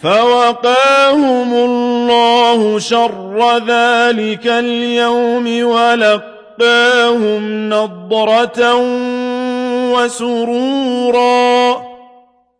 فَوَقَاهُمُ اللَّهُ شَرَّ ذَٰلِكَ الْيَوْمِ وَلَقَّاهُمْ نَضْرَةً وَسُرُورًا